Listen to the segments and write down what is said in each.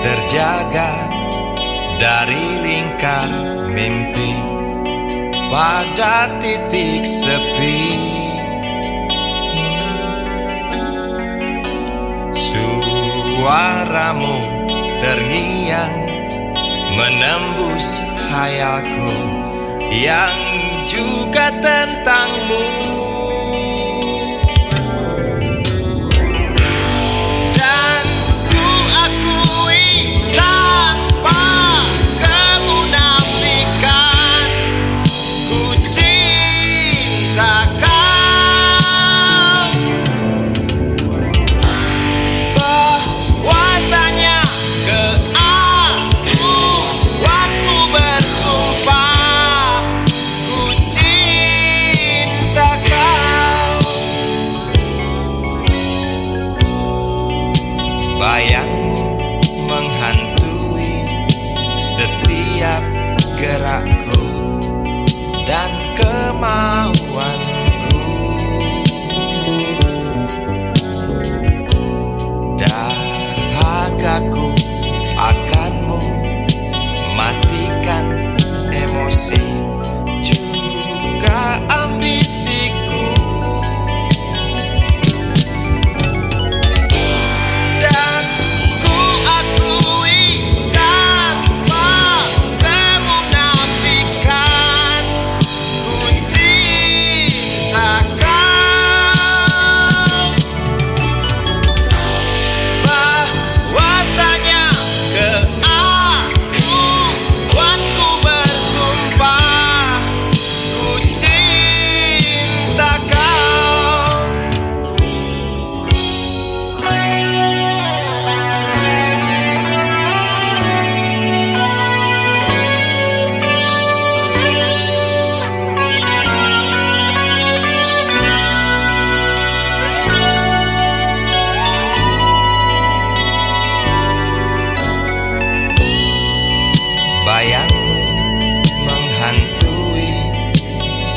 terjaga dari lingkar mimpi pada titik sepi. Suaramu terngiang menembus hayalku yang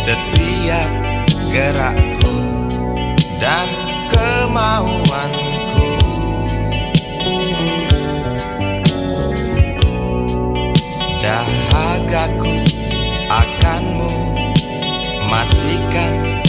setiap gerakku dan kemauanku. Dahagaku akanmu matikan